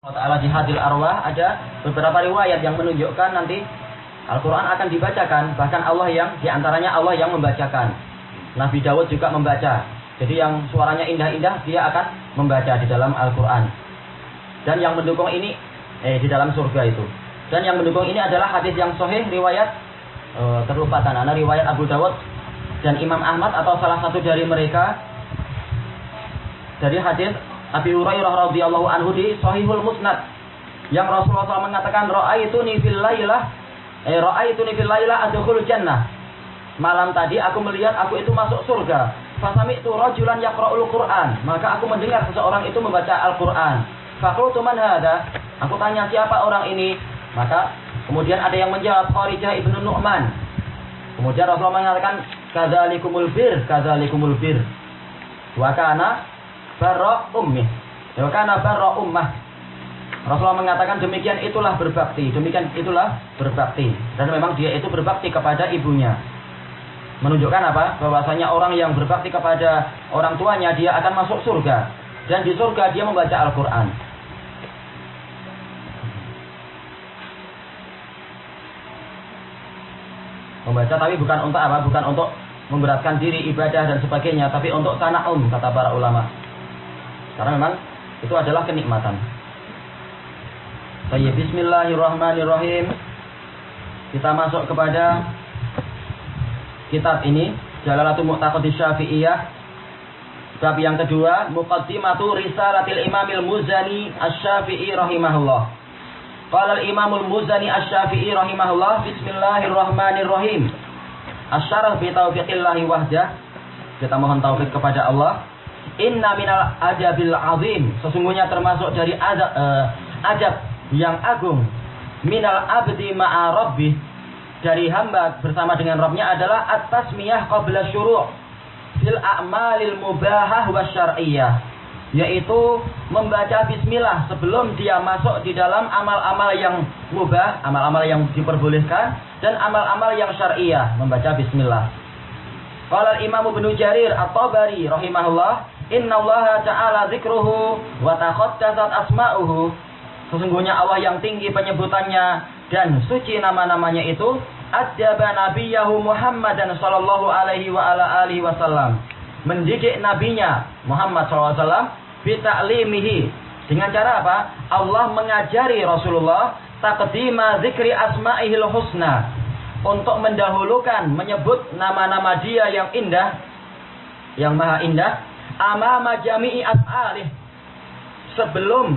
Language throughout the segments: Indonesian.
Ta'ala jihadil arwah ada beberapa riwayat yang menunjukkan nanti Al-Quran akan dibacakan bahkan Allah yang di antaranya Allah yang membacakan. Nabi Dawud juga membaca. Jadi yang suaranya indah-indah dia akan membaca di dalam Al-Quran. Dan yang mendukung ini eh di dalam surga itu. Dan yang mendukung ini adalah hadis yang sahih riwayat eh, terlupa tanah riwayat Abu Dawud dan Imam Ahmad atau salah satu dari mereka dari hadis Abi Hurairah radhiyallahu anhu di Sahihul Musnad yang Rasulullah SAW mengatakan ra'aituni fil lailah eh ra'aituni fil lailah adkhulul jannah. Malam tadi aku melihat aku itu masuk surga. Fasami'tu rajulan yaqra'ul Qur'an. Maka aku mendengar seseorang itu membaca Al-Qur'an. Faqultu man hada? Aku tanya siapa orang ini? Maka kemudian ada yang menjawab Kharijah ibnu Nu'man. Kemudian Rasulullah mengatakan kadzalikumul bir, kadzalikumul bir. Wa kana barra ummih. Ya kana barra ummah. Rasulullah mengatakan demikian itulah berbakti, demikian itulah berbakti. Dan memang dia itu berbakti kepada ibunya. Menunjukkan apa? Bahwasanya orang yang berbakti kepada orang tuanya dia akan masuk surga. Dan di surga dia membaca Al-Qur'an. Membaca tapi bukan untuk apa? Bukan untuk memberatkan diri ibadah dan sebagainya, tapi untuk tana'um kata para ulama. Karena memang itu adalah kenikmatan. Baik, bismillahirrahmanirrahim. Kita masuk kepada kitab ini, Jalalatul Mu'taqadis Syafi'iyah. Bab yang kedua, Muqaddimatu Risalatil Imamil Muzani Asy-Syafi'i rahimahullah. Qala al-Imamul Muzani Asy-Syafi'i rahimahullah, Bismillahirrahmanirrahim. Asyarah fi taufiqillahi wahdah. Kita mohon taufik kepada Allah. Inna minal ajabil azim. Sesungguhnya termasuk dari adab, uh, ajab yang agung. Minal abdi ma'a rabbih. Dari hamba bersama dengan Rabbnya adalah at-tasmiyah qabla syuru' fil a'malil mubahah wa syar'iyyah. Yaitu membaca bismillah sebelum dia masuk di dalam amal-amal yang mubah, amal-amal yang diperbolehkan, dan amal-amal yang syariah membaca bismillah. Qala Imam Ibnu Jarir At-Tabari rahimahullah, "Inna Allah ta'ala dzikruhu wa taqaddasat asma'uhu." Sesungguhnya Allah yang tinggi penyebutannya dan suci nama-namanya itu adaba nabiyahu Muhammadan sallallahu alaihi wa ala alihi wasallam. Mendidik nabinya Muhammad SAW bita'limihi. Dengan cara apa? Allah mengajari Rasulullah taqdima zikri asma'ihil husna untuk mendahulukan menyebut nama-nama dia yang indah yang maha indah amama jami'i af'alih sebelum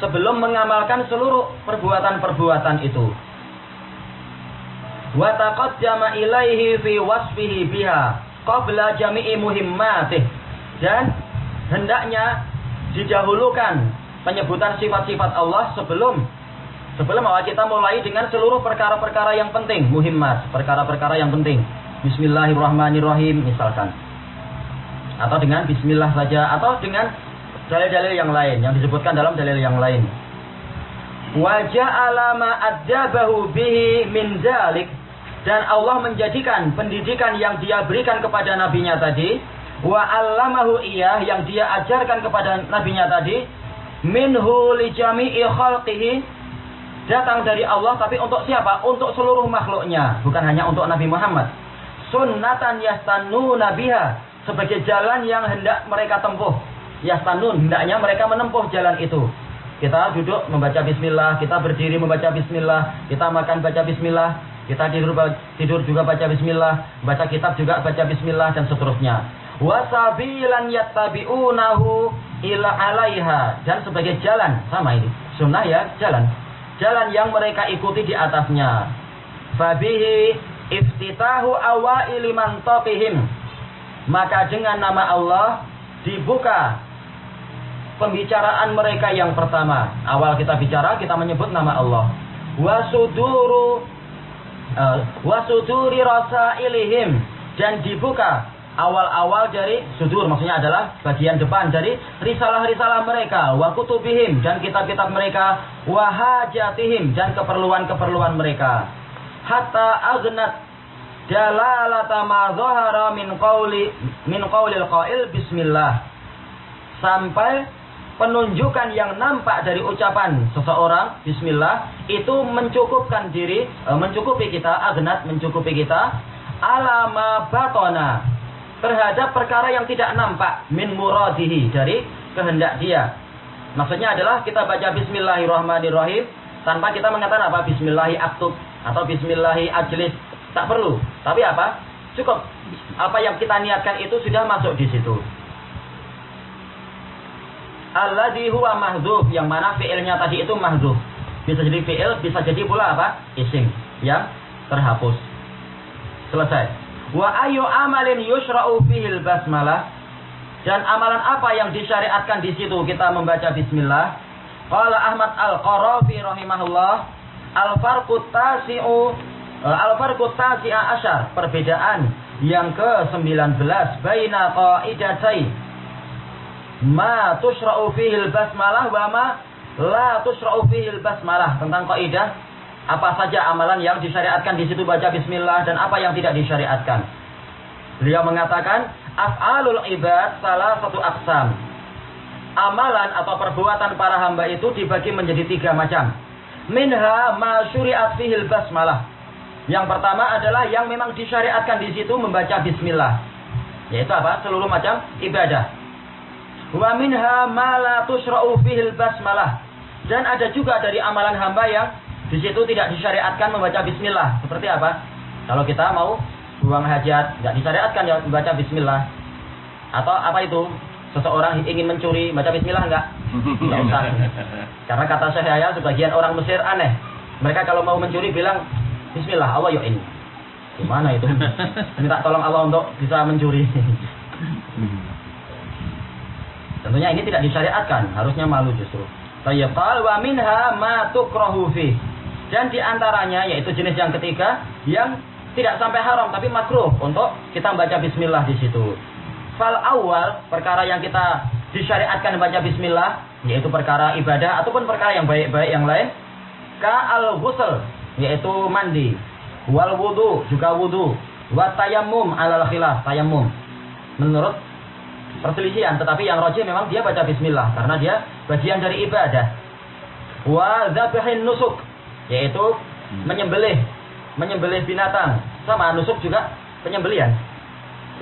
sebelum mengamalkan seluruh perbuatan-perbuatan itu wa taqaddama ilaihi fi wasfihi biha qabla jami'i muhimmatih dan hendaknya didahulukan penyebutan sifat-sifat Allah sebelum sebelum awal kita mulai dengan seluruh perkara-perkara yang penting, muhimmat, perkara-perkara yang penting. Bismillahirrahmanirrahim misalkan. Atau dengan bismillah saja atau dengan dalil-dalil yang lain yang disebutkan dalam dalil yang lain. Wa ja'ala ma adzabahu bihi min dzalik dan Allah menjadikan pendidikan yang dia berikan kepada nabinya tadi wa allamahu iyah yang dia ajarkan kepada nabinya tadi minhu li jami'i khalqihi datang dari Allah tapi untuk siapa? Untuk seluruh makhluknya, bukan hanya untuk Nabi Muhammad. Sunnatan yastanuna biha sebagai jalan yang hendak mereka tempuh. Yastanun hendaknya mereka menempuh jalan itu. Kita duduk membaca bismillah, kita berdiri membaca bismillah, kita makan baca bismillah, kita tidur tidur juga baca bismillah, baca kitab juga baca bismillah dan seterusnya. Wasabilan yattabi'unahu ila alaiha dan sebagai jalan sama ini. Sunnah ya, jalan jalan yang mereka ikuti di atasnya. Fabihi iftitahu awaili mantaqihim. Maka dengan nama Allah dibuka pembicaraan mereka yang pertama. Awal kita bicara kita menyebut nama Allah. Wasuduru uh, wasuduri rasailihim dan dibuka awal-awal dari sudur maksudnya adalah bagian depan dari risalah-risalah mereka wa kutubihim dan kitab-kitab mereka wa hajatihim dan keperluan-keperluan mereka hatta aghnat dalalata ma min qauli min qaulil qail bismillah. Sampai penunjukan yang nampak dari ucapan seseorang bismillah itu mencukupkan diri e, mencukupi kita agnat mencukupi kita. Alama batona terhadap perkara yang tidak nampak min muradihi dari kehendak dia. Maksudnya adalah kita baca bismillahirrahmanirrahim tanpa kita mengatakan apa bismillahi aktub atau bismillahi ajlis tak perlu tapi apa cukup apa yang kita niatkan itu sudah masuk di situ alladhi huwa mahdzuf yang mana fiilnya tadi itu mahdzuf. Bisa jadi fiil, bisa jadi pula apa? Isim yang terhapus. Selesai. Wa ayu amalin yusra'u fihil basmalah dan amalan apa yang disyariatkan di situ kita membaca bismillah? Qala Ahmad Al-Qarafi rahimahullah al-farqu tasi'u al-farqu tasi'a asyar perbedaan yang ke-19 baina qaidatain ma tusra'u fihil basmalah wa ma la tusra'u fihil basmalah tentang kaidah apa saja amalan yang disyariatkan di situ baca bismillah dan apa yang tidak disyariatkan. Beliau mengatakan af'alul ibad salah satu aksam. Amalan atau perbuatan para hamba itu dibagi menjadi tiga macam. Minha ma syuri'at fihil basmalah. Yang pertama adalah yang memang disyariatkan di situ membaca bismillah. Yaitu apa? Seluruh macam ibadah. Wa minha ma la tusra'u fihil basmalah. Dan ada juga dari amalan hamba yang di situ tidak disyariatkan membaca bismillah. Seperti apa? Kalau kita mau buang hajat, tidak disyariatkan ya membaca bismillah. Atau apa itu? Seseorang ingin mencuri, baca bismillah enggak? Enggak usah. Karena kata saya sebagian orang Mesir aneh. Mereka kalau mau mencuri bilang bismillah, Allah yuk ini. Gimana itu? Minta tolong Allah untuk bisa mencuri. Tentunya ini tidak disyariatkan, harusnya malu justru. Tayyib wa minha ma tukrahu fi. Dan di antaranya yaitu jenis yang ketiga yang tidak sampai haram tapi makruh untuk kita membaca bismillah di situ. Fal awal perkara yang kita disyariatkan membaca bismillah yaitu perkara ibadah ataupun perkara yang baik-baik yang lain ka al ghusl yaitu mandi. Wal wudu juga wudu. Wa tayammum alal khilaf tayammum. Menurut perselisihan tetapi yang rojih memang dia baca bismillah karena dia bagian dari ibadah. Wa dzabihin nusuk yaitu menyembelih menyembelih binatang. Sama nusuk juga penyembelian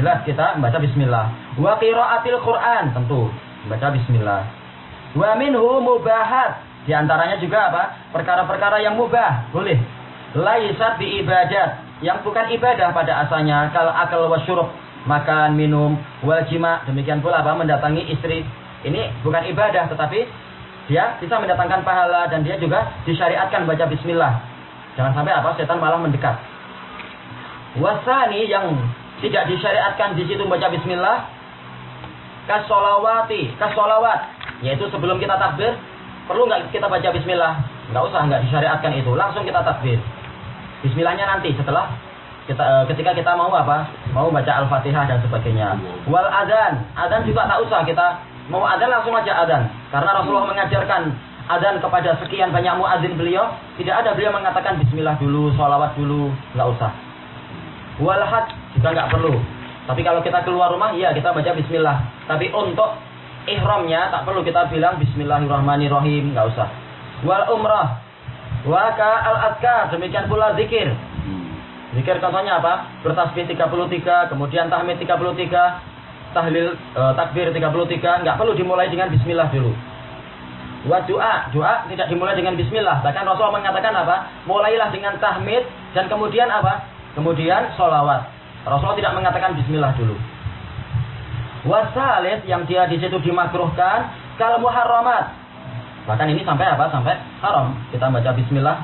jelas kita membaca bismillah. Wa qiraatil quran tentu membaca bismillah. Wa minhu mubahat di antaranya juga apa? Perkara-perkara yang mubah. Boleh. Laisat bi ibadat. Yang bukan ibadah pada asalnya. Kal akal wasyurub makan, minum, wal jima, demikian pula apa? Mendatangi istri. Ini bukan ibadah tetapi dia bisa mendatangkan pahala dan dia juga disyariatkan baca bismillah. Jangan sampai apa? Setan malah mendekat. Wasani yang tidak disyariatkan di situ baca bismillah kasolawati, kasolawat, yaitu sebelum kita takbir perlu nggak kita baca bismillah? Nggak usah, nggak disyariatkan itu. Langsung kita takbir. Bismillahnya nanti setelah kita, uh, ketika kita mau apa? Mau baca Al-Fatihah dan sebagainya. Wal adzan, adzan juga tak usah kita mau adzan langsung aja adzan. Karena Rasulullah mengajarkan adzan kepada sekian banyak muadzin beliau, tidak ada beliau mengatakan bismillah dulu, sholawat dulu, nggak usah. Wal had juga nggak perlu. Tapi kalau kita keluar rumah, iya kita baca bismillah. Tapi untuk ihramnya tak perlu kita bilang bismillahirrahmanirrahim, nggak usah. Wal umrah, wa ka al adkar, demikian pula zikir. Zikir contohnya apa? Bertasbih 33, kemudian tahmid 33, tahlil e, takbir 33, nggak perlu dimulai dengan bismillah dulu. Wa doa, doa tidak dimulai dengan bismillah. Bahkan Rasul mengatakan apa? Mulailah dengan tahmid dan kemudian apa? Kemudian solawat. Rasulullah tidak mengatakan bismillah dulu. Wasalis yang dia di situ dimakruhkan kalau muharramat. Bahkan ini sampai apa? Sampai haram. Kita baca bismillah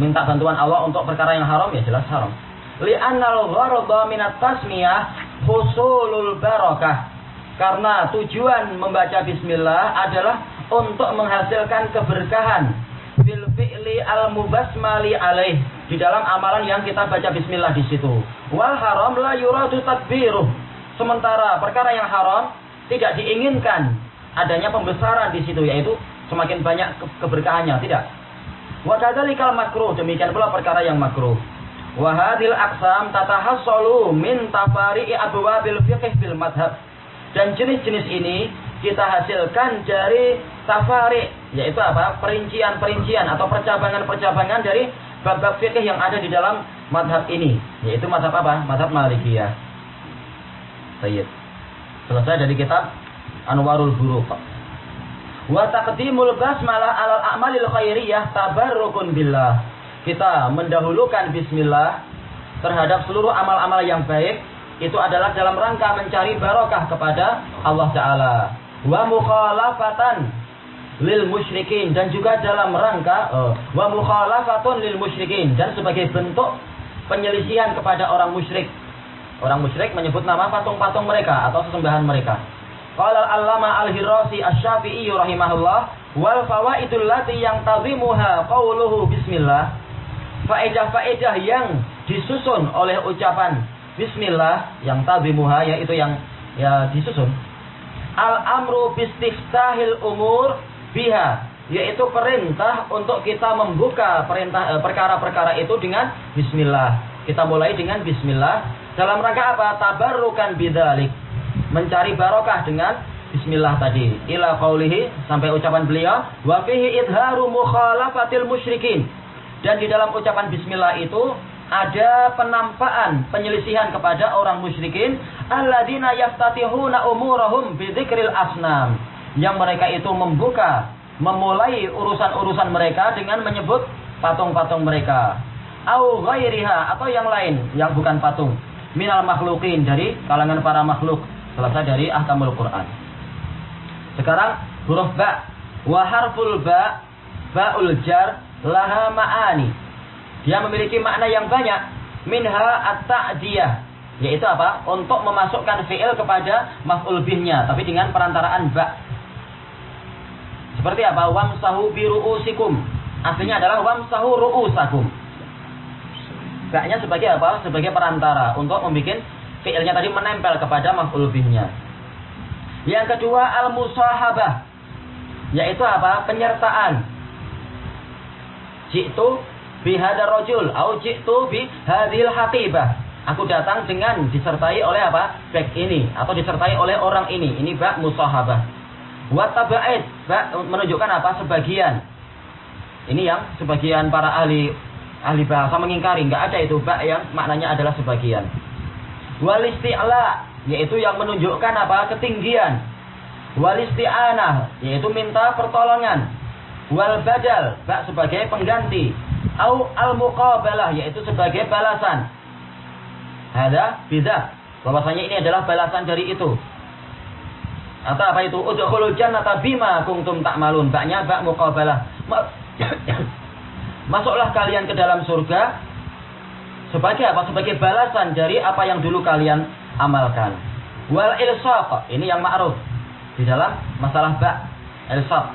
minta bantuan Allah untuk perkara yang haram ya jelas haram. Li'annal gharada minat tasmiyah husulul barakah. Karena tujuan membaca bismillah adalah untuk menghasilkan keberkahan bil fi'li al mubasmali alaih di dalam amalan yang kita baca bismillah di situ. Wal haram la yuradu tadbiruh. Sementara perkara yang haram tidak diinginkan adanya pembesaran di situ yaitu semakin banyak keberkahannya, tidak. Wa kadzalikal makruh, demikian pula perkara yang makruh. Wa hadhil aqsam tatahassalu min tafari'i abwabil fiqh bil madhab. Dan jenis-jenis ini kita hasilkan dari tafari yaitu apa perincian-perincian atau percabangan-percabangan dari bab-bab fikih yang ada di dalam madhab ini yaitu madhab apa madhab malikiyah Sayyid. Selesai dari kitab Anwarul Buruq wa taqdimul basmalah alal a'malil khairiyah tabarrukun billah. Kita mendahulukan bismillah terhadap seluruh amal-amal yang baik. Itu adalah dalam rangka mencari barokah kepada Allah Ta'ala. Wa mukhalafatan lil musyrikin. Dan juga dalam rangka uh, wa mukhalafatun lil musyrikin. Dan sebagai bentuk penyelisihan kepada orang musyrik. Orang musyrik menyebut nama patung-patung mereka atau sesembahan mereka. Qala al-Allama al-Hirasi asy-Syafi'i rahimahullah wal fawaidul lati yang tazimuha qauluhu bismillah. Faedah-faedah yang disusun oleh ucapan bismillah yang tazimuha yaitu yang ya disusun al-amru bistiftahil umur biha yaitu perintah untuk kita membuka perintah eh, perkara-perkara itu dengan bismillah. Kita mulai dengan bismillah dalam rangka apa? Tabarrukan bidzalik. Mencari barokah dengan bismillah tadi. Ila qaulihi sampai ucapan beliau wa fihi idharu mukhalafatil musyrikin. Dan di dalam ucapan bismillah itu ada penampakan penyelisihan kepada orang musyrikin alladzina yaftatihuna umurahum bidzikril asnam yang mereka itu membuka memulai urusan-urusan mereka dengan menyebut patung-patung mereka au ghairiha atau yang lain yang bukan patung minal makhlukin dari kalangan para makhluk selesai dari ahkamul Quran sekarang huruf ba wa harful ba baul jar laha ma'ani dia memiliki makna yang banyak. Minha at-ta'diyah. Yaitu apa? Untuk memasukkan fi'il kepada maf'ul. Tapi dengan perantaraan ba. Seperti apa? Wamsahu biru'usikum. Aslinya adalah wamsahu ru'usakum. Ba-nya sebagai apa? Sebagai perantara. Untuk membuat fi'ilnya tadi menempel kepada maf'ul bihnya. Yang kedua al-musahabah. Yaitu apa? Penyertaan. Jitu bihada rojul au jitu bi hadil hatibah. Aku datang dengan disertai oleh apa? Bek ini atau disertai oleh orang ini. Ini bak musahabah. Wa taba'id, bak menunjukkan apa? Sebagian. Ini yang sebagian para ahli ahli bahasa mengingkari, enggak ada itu bak yang maknanya adalah sebagian. Wal isti'la, yaitu yang menunjukkan apa? Ketinggian. Wal isti'anah, yaitu minta pertolongan. Wal badal, bak sebagai pengganti au al-muqabalah yaitu sebagai balasan. Ada beda. Bahwasanya ini adalah balasan dari itu. Atau apa itu? Udkhulul jannata bima kuntum ta'malun. Baknya bak muqabalah. Masuklah kalian ke dalam surga sebagai apa? Sebagai balasan dari apa yang dulu kalian amalkan. Wal ilsaq, ini yang ma'ruf di dalam masalah bak ilsaq.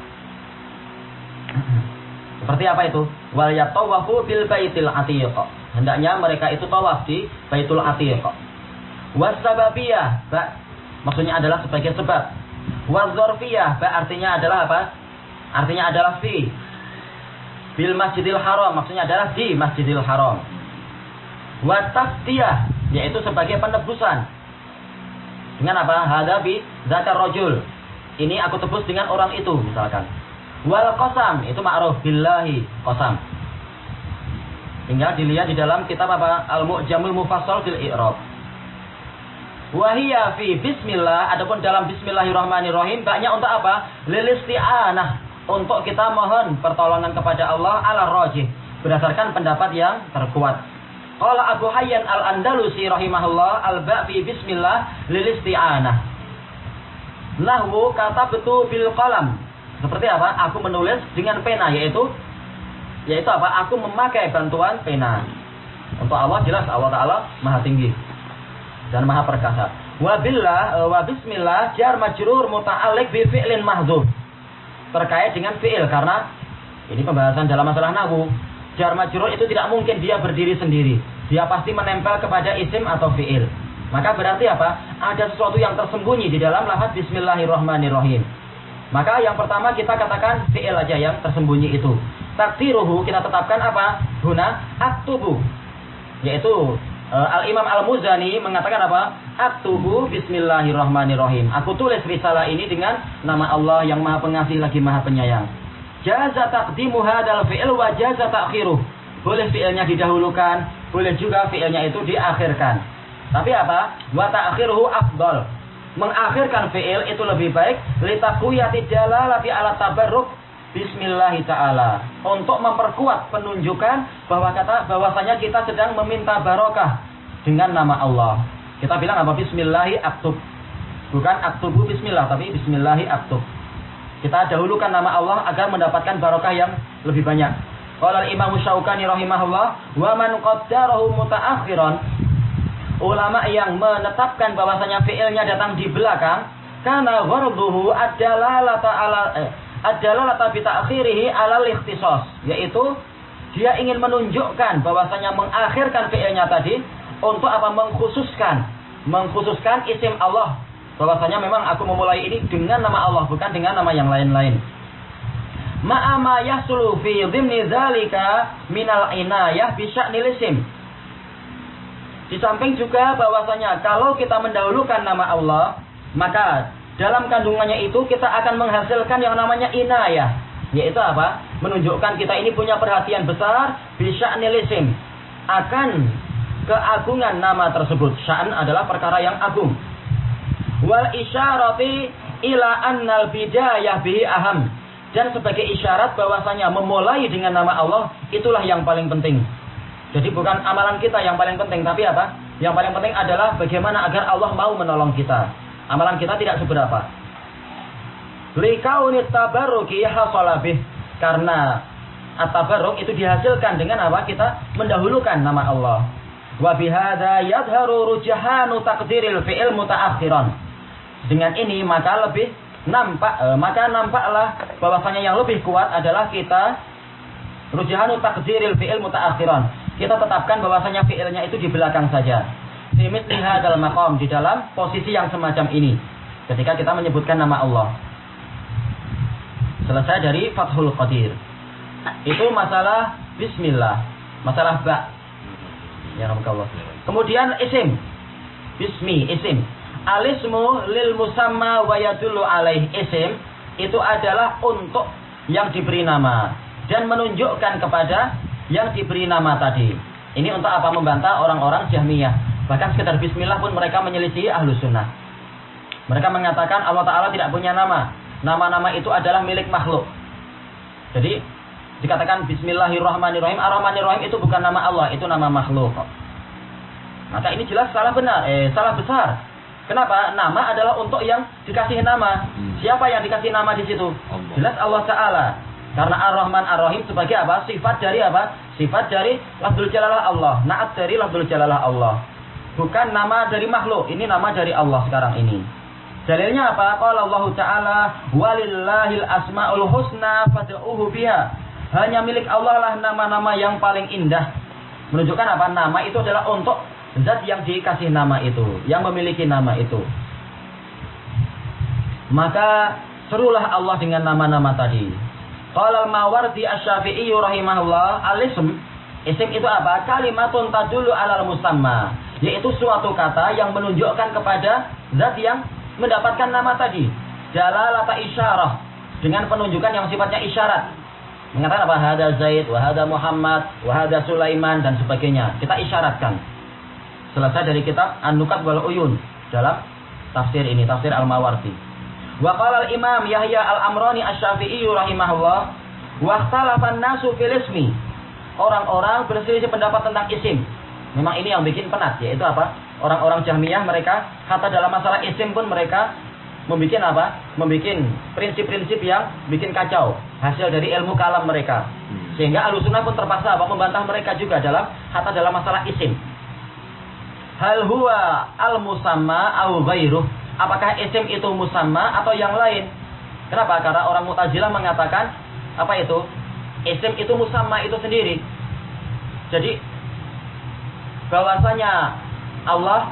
Seperti apa itu? Wal yatawafu bil baitil atiq. Hendaknya mereka itu tawaf di Baitul Atiq. Wasababiyah, ba maksudnya adalah sebagai sebab. Wazorfiyah, ba artinya adalah apa? Artinya adalah fi. Bil Masjidil Haram, maksudnya adalah di Masjidil Haram. Wataftiyah, yaitu sebagai penebusan. Dengan apa? Hadabi zakar rojul. Ini aku tebus dengan orang itu, misalkan. Wal qasam itu ma'ruf billahi qasam. Tinggal dilihat di dalam kitab apa? Al-Mu'jamul Mufassal fil I'rab. Wahia fi bismillah adapun dalam bismillahirrahmanirrahim banyak untuk apa? Lilisti'anah untuk kita mohon pertolongan kepada Allah ala rajih berdasarkan pendapat yang terkuat. Qala Abu Hayyan Al-Andalusi rahimahullah al-ba fi bismillah lilisti'anah. Nahwu kata betul bil qalam seperti apa? Aku menulis dengan pena yaitu yaitu apa? Aku memakai bantuan pena. Untuk Allah jelas Allah Taala Maha tinggi dan Maha perkasa. Wa billah wa bismillah jar majrur muta'alliq bi fi'lin mahdzuf. Terkait dengan fi'il karena ini pembahasan dalam masalah nahwu. Jar majrur itu tidak mungkin dia berdiri sendiri. Dia pasti menempel kepada isim atau fi'il. Maka berarti apa? Ada sesuatu yang tersembunyi di dalam lafaz bismillahirrahmanirrahim. Maka yang pertama kita katakan fi'il aja yang tersembunyi itu. Takdiruhu kita tetapkan apa? Guna aktubu. Yaitu uh, Al-Imam Al-Muzani mengatakan apa? Aktubu bismillahirrahmanirrahim. Aku tulis risalah ini dengan nama Allah yang maha pengasih lagi maha penyayang. Jaza taqdimu hadal fi'il wa jaza ta'khiruh. Boleh fi'ilnya didahulukan, boleh juga fi'ilnya itu diakhirkan. Tapi apa? Wa ta'khiruhu afdal. Mengakhirkan fi'il itu lebih baik litakuyati dalalati ala tabarruk Bismillah taala untuk memperkuat penunjukan bahwa kata bahwasanya kita sedang meminta barokah dengan nama Allah. Kita bilang apa? Bismillahi aktub. Bukan aktubu bismillah, tapi bismillahi aktub. Kita dahulukan nama Allah agar mendapatkan barokah yang lebih banyak. Qala Imam Syaukani rahimahullah, "Wa man qaddarahu mutaakhiran" Ulama yang menetapkan bahwasanya fiilnya datang di belakang karena gharduhu adalah la ta'ala eh, adalah lata akhirihi alal ikhtisos. Yaitu dia ingin menunjukkan bahwasanya mengakhirkan fi'ilnya tadi untuk apa mengkhususkan mengkhususkan isim Allah bahwasanya memang aku memulai ini dengan nama Allah bukan dengan nama yang lain-lain. Ma'ama fi minal inayah bi. Di samping juga bahwasanya kalau kita mendahulukan nama Allah, maka dalam kandungannya itu kita akan menghasilkan yang namanya inayah. Yaitu apa? Menunjukkan kita ini punya perhatian besar bisa nilisim akan keagungan nama tersebut. Sya'an adalah perkara yang agung. Wal isyarati ila annal bidayah bihi aham. Dan sebagai isyarat bahwasanya memulai dengan nama Allah itulah yang paling penting. Jadi bukan amalan kita yang paling penting, tapi apa? Yang paling penting adalah bagaimana agar Allah mau menolong kita. Amalan kita tidak seberapa. Likauni tabarruki hasalabih. Karena at-tabarruk itu dihasilkan dengan apa? Kita mendahulukan nama Allah. Wa bihadza yadharu rujahanu taqdiril fi'il mutaakhiran. Dengan ini maka lebih nampak eh, maka nampaklah bahwasanya yang lebih kuat adalah kita rujahanu takdiril fi'il mutaakhiran. Kita tetapkan bahwasanya fi'ilnya itu di belakang saja liha dalam makom di dalam posisi yang semacam ini ketika kita menyebutkan nama Allah. Selesai dari Fathul Qadir. Itu masalah Bismillah masalah ba. Ya Allah kemudian isim. Bismi isim. Alismu lil musamma wa yadullu alaih. Isim itu adalah untuk yang diberi nama dan menunjukkan kepada yang diberi nama tadi. Ini untuk apa? Membantah orang-orang Jahmiyah Bahkan sekedar bismillah pun mereka menyelidiki ahlu sunnah. Mereka mengatakan Allah Ta'ala tidak punya nama. Nama-nama itu adalah milik makhluk. Jadi dikatakan Bismillahirrahmanirrahim. Ar-Rahmanirrahim itu bukan nama Allah, itu nama makhluk. Maka ini jelas salah benar, eh salah besar. Kenapa? Nama adalah untuk yang dikasih nama. Hmm. Siapa yang dikasih nama di situ? Jelas Allah Ta'ala. Karena Ar-Rahman Ar-Rahim sebagai apa? Sifat dari apa? Sifat dari Lafzul Jalalah Allah. Naat dari Lafzul Jalalah Allah. Bukan nama dari makhluk, ini nama dari Allah sekarang ini. Dalilnya apa? Qala Allah Ta'ala walillahil asmaul husna fad'uhu biha. Hanya milik Allah lah nama-nama yang paling indah. Menunjukkan apa? Nama itu adalah untuk zat yang dikasih nama itu, yang memiliki nama itu. Maka serulah Allah dengan nama-nama tadi. Qala al-Mawardi asy-Syafi'i rahimahullah, al-ism Isim itu apa? Kalimatun tadulu alal musamma yaitu suatu kata yang menunjukkan kepada zat yang mendapatkan nama tadi. Jalalata isyarah dengan penunjukan yang sifatnya isyarat. Mengatakan apa? Hada Zaid, wahada Muhammad, wahada Sulaiman dan sebagainya. Kita isyaratkan. Selesai dari kitab An-Nukat wal Uyun dalam tafsir ini, tafsir Al-Mawardi. Wa al-Imam Yahya Al-Amrani Asy-Syafi'i rahimahullah, wa ikhtalafa nasu fil ismi. Orang-orang berselisih pendapat tentang isim. Memang ini yang bikin penat, yaitu apa? Orang-orang Jahmiyah mereka kata dalam masalah isim pun mereka membuat apa? Membuat prinsip-prinsip yang bikin kacau hasil dari ilmu kalam mereka. Hmm. Sehingga Ahlussunnah pun terpaksa apa? membantah mereka juga dalam kata dalam masalah isim. Hal huwa al musamma au ghairuh? Apakah isim itu musamma atau yang lain? Kenapa? Karena orang Mu'tazilah mengatakan apa itu? Isim itu musamma itu sendiri. Jadi bahwasanya Allah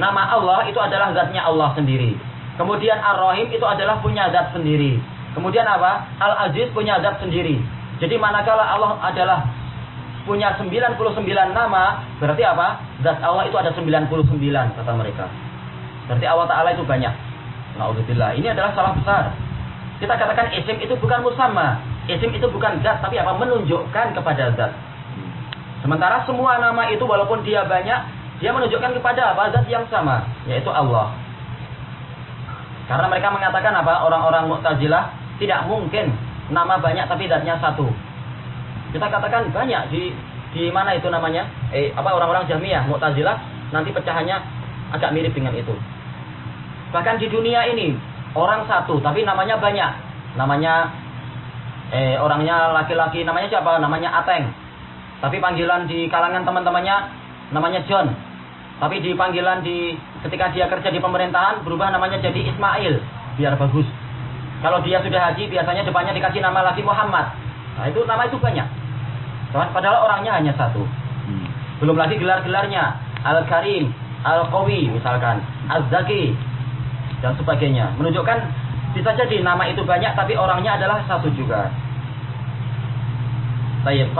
nama Allah itu adalah zatnya Allah sendiri. Kemudian Ar-Rahim itu adalah punya zat sendiri. Kemudian apa? Al-Aziz punya zat sendiri. Jadi manakala Allah adalah punya 99 nama, berarti apa? Zat Allah itu ada 99 kata mereka. Berarti Allah Ta'ala itu banyak. Na'udzubillah. Ini adalah salah besar. Kita katakan isim itu bukan musamma. Isim itu bukan zat, tapi apa? Menunjukkan kepada zat. Sementara semua nama itu walaupun dia banyak, dia menunjukkan kepada apa? Zat yang sama, yaitu Allah. Karena mereka mengatakan apa? Orang-orang Mu'tazilah tidak mungkin nama banyak tapi zatnya satu. Kita katakan banyak di di mana itu namanya? Eh apa orang-orang Jahmiyah, Mu'tazilah nanti pecahannya agak mirip dengan itu. Bahkan di dunia ini orang satu tapi namanya banyak. Namanya eh orangnya laki-laki namanya siapa? Namanya Ateng. Tapi panggilan di kalangan teman-temannya namanya John. Tapi di panggilan di ketika dia kerja di pemerintahan berubah namanya jadi Ismail biar bagus. Kalau dia sudah haji biasanya depannya dikasih nama lagi Muhammad. Nah itu nama itu banyak. Padahal orangnya hanya satu. Hmm. Belum lagi gelar-gelarnya Al-Karim, Al-Qawi misalkan, Az-Zaki dan sebagainya. Menunjukkan bisa jadi nama itu banyak tapi orangnya adalah satu juga. Tayyib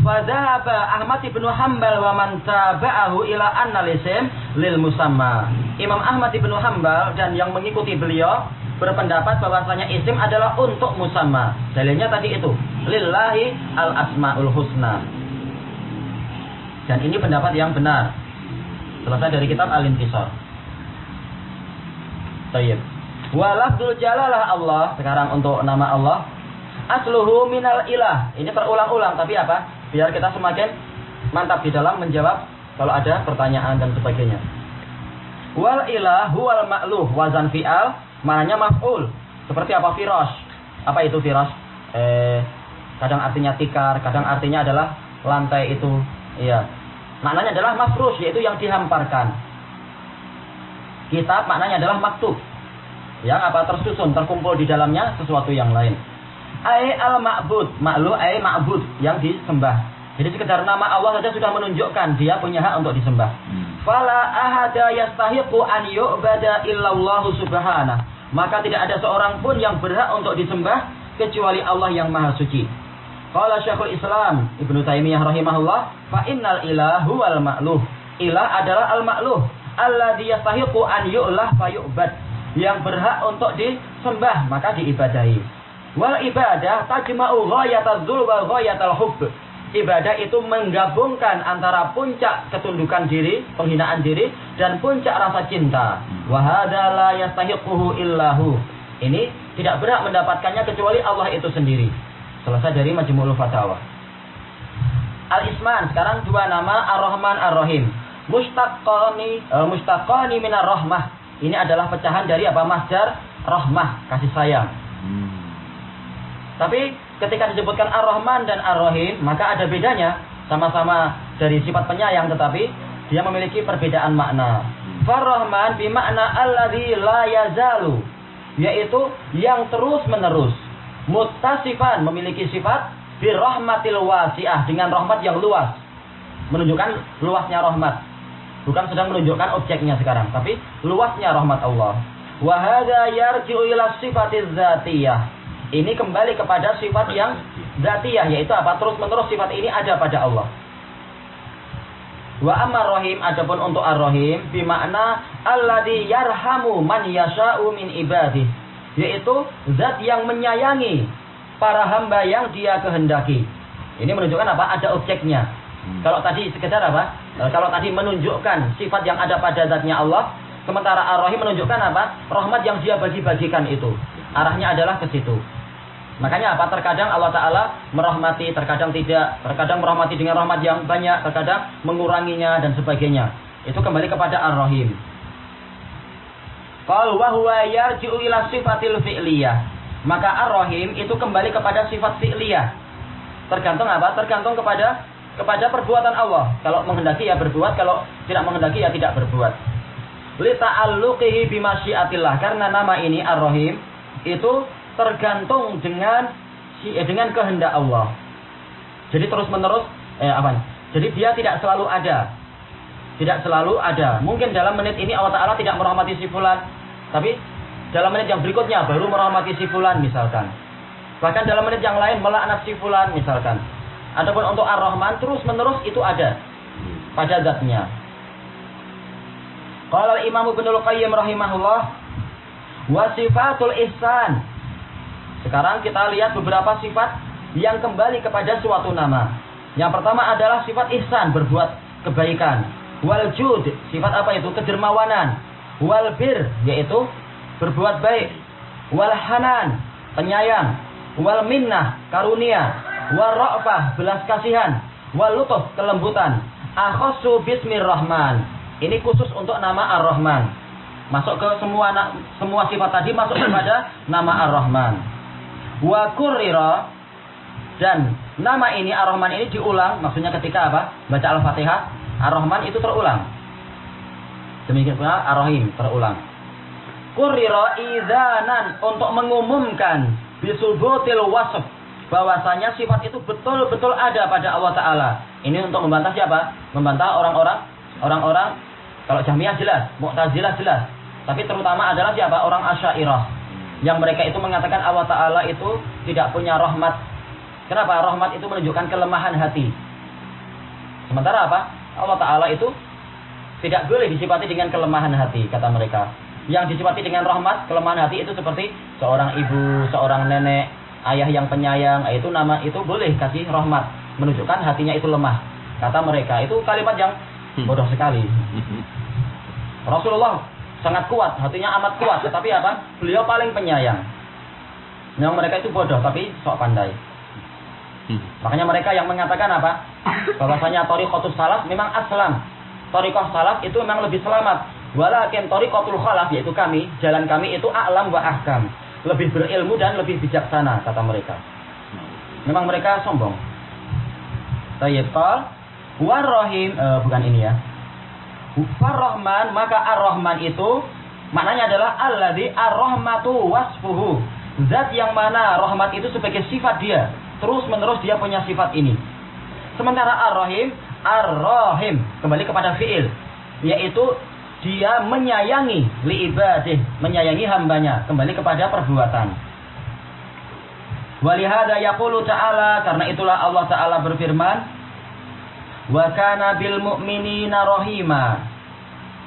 Fadhaba Ahmad ibnu Hambal wa man tabi'ahu ila anna lil musamma. Imam Ahmad ibnu Hambal dan yang mengikuti beliau berpendapat bahwasanya isim adalah untuk musamma. Dalilnya tadi itu, lillahi al asmaul husna. Dan ini pendapat yang benar. Selesai dari kitab Al-Intisar. Tayyib. Walafdul jalalah Allah. Sekarang untuk nama Allah. Asluhu minal ilah. Ini terulang-ulang. Tapi apa? Biar kita semakin mantap di dalam menjawab kalau ada pertanyaan dan sebagainya. Wal ilah wal ma'luh wazan fi'al maknanya maf'ul. Seperti apa firas? Apa itu firas? Eh, kadang artinya tikar, kadang artinya adalah lantai itu. Iya. Maknanya adalah mafrus yaitu yang dihamparkan. Kitab maknanya adalah maktub. Yang apa tersusun, terkumpul di dalamnya sesuatu yang lain ai al ma'bud. Makhluk ai ma'bud yang disembah. Jadi sekedar nama Allah saja sudah menunjukkan dia punya hak untuk disembah. Hmm. fala ahada yastahiqu an yu'bada illallah subhanahu. Maka tidak ada seorang pun yang berhak untuk disembah kecuali Allah yang maha suci. Qala Syekhul Islam Ibnu Taimiyah rahimahullah fa innal ilahu wal ma'luh. Ilah adalah al ma'luh. Alladhi yastahiqu an yu'lah fa yu'bad. Yang berhak untuk disembah maka diibadahi Wal ibadah tajma'u ghayatal dzul wa ghayatal hubb. Ibadah itu menggabungkan antara puncak ketundukan diri, penghinaan diri dan puncak rasa cinta. Wa hadza la yastahiquhu illahu. Ini tidak berhak mendapatkannya kecuali Allah itu sendiri. Selesai dari Majmu'ul Fatawa. Al-Isman sekarang dua nama Ar-Rahman Ar-Rahim. Mustaqani uh, mustaqani minar rahmah. Ini adalah pecahan dari apa? Masdar rahmah, kasih sayang. Hmm. Tapi ketika disebutkan Ar-Rahman dan Ar-Rahim, maka ada bedanya. Sama-sama dari sifat penyayang tetapi dia memiliki perbedaan makna. Far-Rahman bimakna alladhi la yazalu, yaitu yang terus-menerus. Muttasifan memiliki sifat birrahmatil wasi'ah dengan rahmat yang luas. Menunjukkan luasnya rahmat. Bukan sedang menunjukkan objeknya sekarang, tapi luasnya rahmat Allah. Wa hadza yarji'u ila sifatiz dzatiyah ini kembali kepada sifat yang zatiyah yaitu apa? Terus-menerus sifat ini ada pada Allah. Wa amar rahim adapun untuk ar-rahim bimakna alladzi yarhamu man yasha'u min ibadih yaitu zat yang menyayangi para hamba yang dia kehendaki. Ini menunjukkan apa? Ada objeknya. Hmm. Kalau tadi sekedar apa? Kalau tadi menunjukkan sifat yang ada pada zatnya Allah, sementara Ar-Rahim menunjukkan apa? Rahmat yang dia bagi-bagikan itu. Arahnya adalah ke situ. Makanya apa? Terkadang Allah Ta'ala merahmati, terkadang tidak. Terkadang merahmati dengan rahmat yang banyak, terkadang menguranginya dan sebagainya. Itu kembali kepada Ar-Rahim. Fi'liyah. Maka Ar-Rahim itu kembali kepada sifat fi'liyah. Tergantung apa? Tergantung kepada kepada perbuatan Allah. Kalau menghendaki ya berbuat, kalau tidak menghendaki ya tidak berbuat. Li ta'alluqihi bimasyiatillah. Karena nama ini Ar-Rahim itu tergantung dengan eh, dengan kehendak Allah. Jadi terus menerus eh apa? Jadi dia tidak selalu ada. Tidak selalu ada. Mungkin dalam menit ini Allah Taala tidak merahmati si fulan, tapi dalam menit yang berikutnya baru merahmati si fulan misalkan. Bahkan dalam menit yang lain melaknat si fulan misalkan. Adapun untuk Ar-Rahman terus menerus itu ada pada zatnya. Qala Imam Ibnu Qayyim rahimahullah wa sifatul ihsan. Sekarang kita lihat beberapa sifat yang kembali kepada suatu nama. Yang pertama adalah sifat ihsan, berbuat kebaikan. Wal jud, sifat apa itu? Kedermawanan. Wal bir, yaitu berbuat baik. Wal hanan, penyayang. Wal minnah, karunia. Wal ra'fah, belas kasihan. Wal lutuf, kelembutan. Akhosu bismir rahman, ini khusus untuk nama Ar-Rahman. Masuk ke semua semua sifat tadi masuk kepada nama Ar-Rahman. Wa kurrira dan nama ini Ar-Rahman ini diulang maksudnya ketika apa? Baca Al-Fatihah, Ar-Rahman itu terulang. Demikian pula Ar-Rahim terulang. Kurrira idanan untuk mengumumkan bisubutil wasf bahwasanya sifat itu betul-betul ada pada Allah Taala. Ini untuk membantah siapa? Membantah orang-orang orang-orang kalau Jahmiyah jelas, Mu'tazilah jelas. Tapi terutama adalah siapa? Orang Asy'ariyah. Yang mereka itu mengatakan Allah Ta'ala itu tidak punya rahmat. Kenapa? Rahmat itu menunjukkan kelemahan hati. Sementara apa? Allah Ta'ala itu tidak boleh disifati dengan kelemahan hati, kata mereka. Yang disifati dengan rahmat, kelemahan hati itu seperti seorang ibu, seorang nenek, ayah yang penyayang, itu nama itu boleh kasih rahmat, menunjukkan hatinya itu lemah. Kata mereka, itu kalimat yang bodoh sekali. Rasulullah sangat kuat, hatinya amat kuat, tetapi apa? Beliau paling penyayang. Memang mereka itu bodoh, tapi sok pandai. Hmm. Makanya mereka yang mengatakan apa? Bahwasanya Torikotus Salaf memang aslam. Torikoh Salaf itu memang lebih selamat. Walakin Torikotul Khalaf yaitu kami, jalan kami itu alam wa ahkam. Lebih berilmu dan lebih bijaksana, kata mereka. Memang mereka sombong. Tayyib Warrohim, uh, bukan ini ya. Ar-Rahman, maka Ar-Rahman itu maknanya adalah alladzi ar-rahmatu wasfuhu. Zat yang mana rahmat itu sebagai sifat dia. Terus menerus dia punya sifat ini. Sementara Ar-Rahim, Ar-Rahim kembali kepada fiil, yaitu dia menyayangi li ibadih, menyayangi hambanya, kembali kepada perbuatan. Walihada yaqulu ta'ala, karena itulah Allah Ta'ala berfirman, Wa kana bil mu'minina rahima.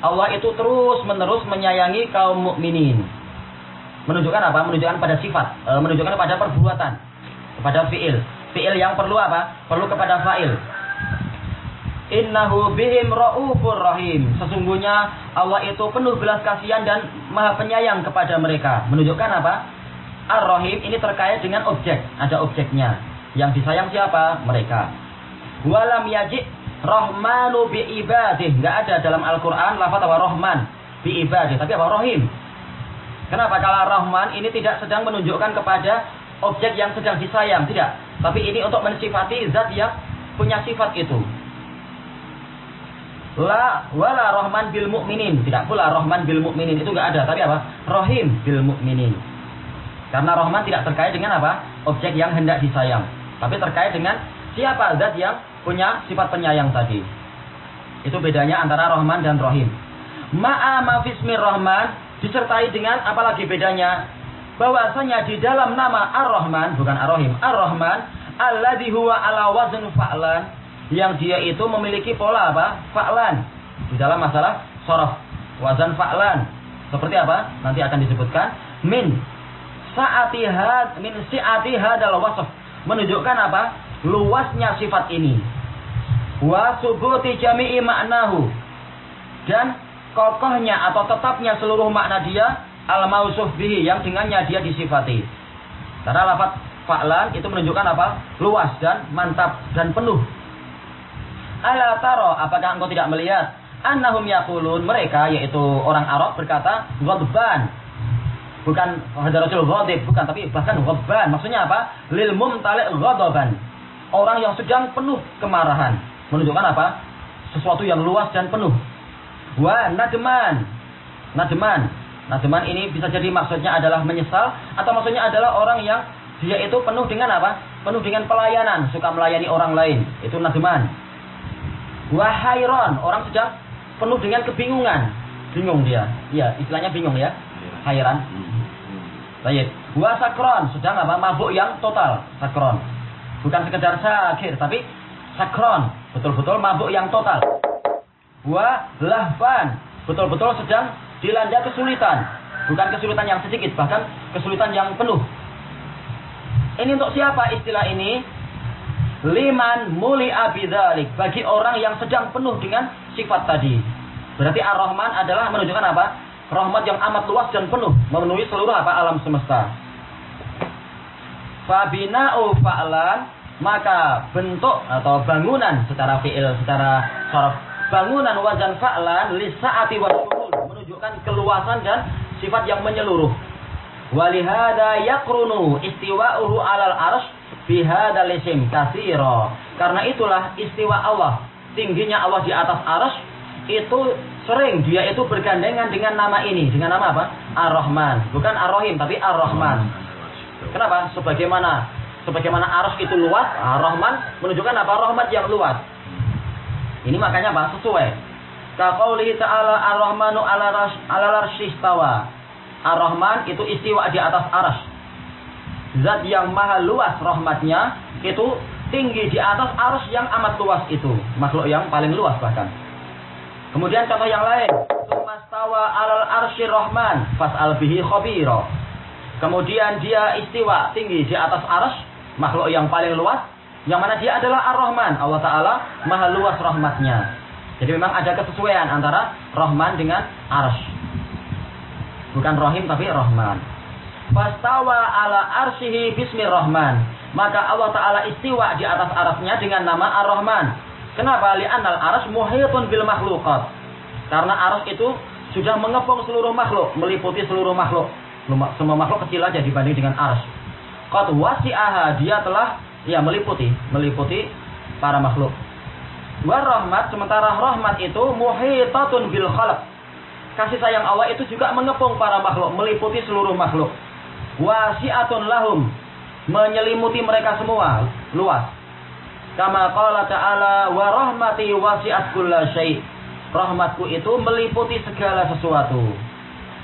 Allah itu terus menerus menyayangi kaum mukminin. Menunjukkan apa? Menunjukkan pada sifat, e, menunjukkan pada perbuatan, kepada fiil. Fiil yang perlu apa? Perlu kepada fa'il. Innahu bihim ra'ufur rahim. Sesungguhnya Allah itu penuh belas kasihan dan maha penyayang kepada mereka. Menunjukkan apa? Ar-Rahim ini terkait dengan objek. Ada objeknya. Yang disayang siapa? Mereka. Walam yajid rahmanu bi ibadih. Enggak ada dalam Al-Qur'an lafaz apa rahman bi ibadih, tapi apa rahim. Kenapa kalau rahman ini tidak sedang menunjukkan kepada objek yang sedang disayang, tidak. Tapi ini untuk mensifati zat yang punya sifat itu. La wala rahman bil mukminin, tidak pula rahman bil mukminin itu enggak ada, tapi apa? Rahim bil mukminin. Karena rahman tidak terkait dengan apa? Objek yang hendak disayang, tapi terkait dengan siapa zat yang punya sifat penyayang tadi. Itu bedanya antara Rahman dan Rahim. Ma'a mafismir Rahman disertai dengan apalagi bedanya bahwasanya di dalam nama Ar-Rahman bukan Ar-Rahim, Ar-Rahman alladzi huwa ala wazn fa'lan yang dia itu memiliki pola apa? Fa'lan. Di dalam masalah sorof wazan fa'lan. Seperti apa? Nanti akan disebutkan min saati had min si'ati hadal wasf menunjukkan apa? Luasnya sifat ini. Wa subuti jami'i maknahu. Dan kokohnya atau tetapnya seluruh makna dia al mausuf bihi yang dengannya dia disifati. Karena lafaz fa'lan itu menunjukkan apa? Luas dan mantap dan penuh. Ala taro, apakah engkau tidak melihat? Annahum yaqulun, mereka yaitu orang Arab berkata, ghadban. Bukan hadaratul ghadib, bukan tapi bahkan ghadban. Maksudnya apa? Lil mumtali' ghadaban orang yang sedang penuh kemarahan. Menunjukkan apa? Sesuatu yang luas dan penuh. Wa nadman. Nadman. Nadman ini bisa jadi maksudnya adalah menyesal atau maksudnya adalah orang yang dia itu penuh dengan apa? Penuh dengan pelayanan, suka melayani orang lain. Itu nadman. Wa hayron, orang sedang penuh dengan kebingungan. Bingung dia. Iya, istilahnya bingung ya. Hayran. Baik. Wa sakron, sedang apa? Mabuk yang total. Sakron. Bukan sekedar sakir, tapi sakron. Betul-betul mabuk yang total. Wa lahfan. Betul-betul sedang dilanda kesulitan. Bukan kesulitan yang sedikit, bahkan kesulitan yang penuh. Ini untuk siapa istilah ini? Liman muli abidalik. Bagi orang yang sedang penuh dengan sifat tadi. Berarti Ar-Rahman adalah menunjukkan apa? Rahmat yang amat luas dan penuh. Memenuhi seluruh apa alam semesta. Fabina'u fa'lan. Maka bentuk atau bangunan secara fi'il, secara sorof. Bangunan wazan fa'lan li sa'ati wa Menunjukkan keluasan dan sifat yang menyeluruh. Walihada yakrunu istiwa'uhu alal arsh bihadal isim kasiro. Karena itulah istiwa Allah. Tingginya Allah di atas arsh itu sering dia itu bergandengan dengan nama ini. Dengan nama apa? Ar-Rahman. Bukan Ar-Rahim tapi Ar-Rahman. Kenapa? Sebagaimana sebagaimana arsh itu luas, Ar-Rahman menunjukkan apa? Rahmat yang luas. Ini makanya apa? Sesuai. Kaqaulihi ta'ala Ar-Rahmanu ala arsyihtawa. Ar-Rahman itu istiwa di atas aras. Zat yang maha luas rahmatnya itu tinggi di atas aras yang amat luas itu. Makhluk yang paling luas bahkan. Kemudian contoh yang lain. Tumastawa alal arsyir rahman fas'al bihi khabiro. Kemudian dia istiwa tinggi di atas aras makhluk yang paling luas. Yang mana dia adalah ar-Rahman. Allah Ta'ala maha luas rahmatnya. Jadi memang ada kesesuaian antara Rahman dengan arsh. Bukan Rahim tapi Rahman. Fastawa ala arsihi bismi Rahman. Maka Allah Ta'ala istiwa di atas arasnya dengan nama Ar-Rahman. Kenapa? Li'annal aras muhitun bil makhlukat. Karena aras itu sudah mengepung seluruh makhluk. Meliputi seluruh makhluk. Semua makhluk kecil aja dibanding dengan aras. Qad wasi'aha. Dia telah ya meliputi. Meliputi para makhluk. Wa rahmat. Sementara rahmat itu muhitatun bil khalq kasih sayang Allah itu juga mengepung para makhluk, meliputi seluruh makhluk. Wasi'atun lahum, menyelimuti mereka semua, luas. Kama qala ta'ala wa rahmati wasi'at kulla syai'. Rahmatku itu meliputi segala sesuatu.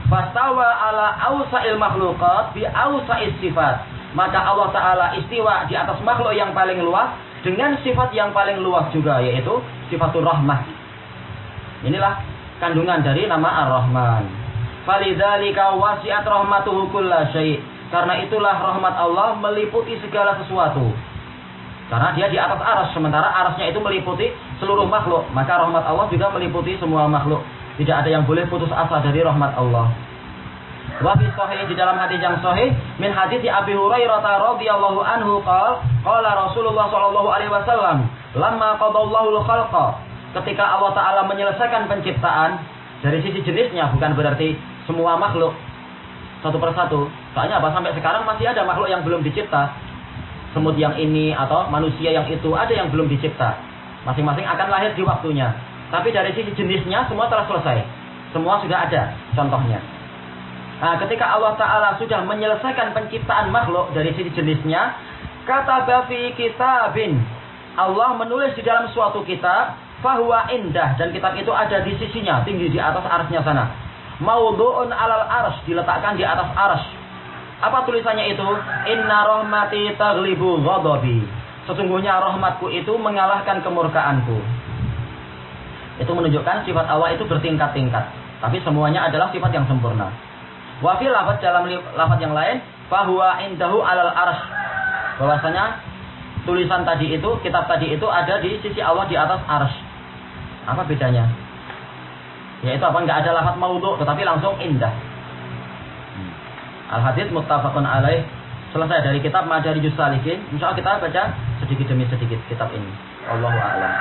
Fastawa ala awsa'il makhlukat bi awsa'is sifat. Maka Allah Ta'ala istiwa di atas makhluk yang paling luas dengan sifat yang paling luas juga yaitu sifatul rahmah. Inilah kandungan dari nama Ar-Rahman. Falidzalika wasi'at rahmatuhu kulla syai'. Karena itulah rahmat Allah meliputi segala sesuatu. Karena dia di atas aras, sementara arasnya itu meliputi seluruh makhluk. Maka rahmat Allah juga meliputi semua makhluk. Tidak ada yang boleh putus asa dari rahmat Allah. Wa fi sahih di dalam hadis yang sahih min hadis Abi Hurairah radhiyallahu anhu qala qala Rasulullah sallallahu alaihi wasallam lamma qadallahu al-khalqa ketika Allah Ta'ala menyelesaikan penciptaan dari sisi jenisnya bukan berarti semua makhluk satu persatu. Soalnya apa? Sampai sekarang masih ada makhluk yang belum dicipta. Semut yang ini atau manusia yang itu ada yang belum dicipta. Masing-masing akan lahir di waktunya. Tapi dari sisi jenisnya semua telah selesai. Semua sudah ada contohnya. Nah, ketika Allah Ta'ala sudah menyelesaikan penciptaan makhluk dari sisi jenisnya, kata Bafi Kitabin, Allah menulis di dalam suatu kitab, fahuwa indah dan kitab itu ada di sisinya tinggi di atas arsnya sana. Maudhu'un alal ars diletakkan di atas ars apa tulisannya itu? Inna rahmati taglibu ghadabi. Sesungguhnya rahmatku itu mengalahkan kemurkaanku itu menunjukkan sifat Allah itu bertingkat-tingkat tapi semuanya adalah sifat yang sempurna wafil lafaz dalam lafaz yang lain fahuwa indahu alal ars bahwasanya tulisan tadi itu, kitab tadi itu ada di sisi Allah di atas ars. Apa bedanya? Yaitu apa? Enggak ada lafaz maudhu tetapi langsung indah. Al hadis muttafaqun alaih. Selesai dari kitab Madarijus Salikin. Insya Allah kita baca sedikit demi sedikit kitab ini. Allahu a'lam.